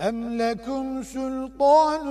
أم لكم سلطان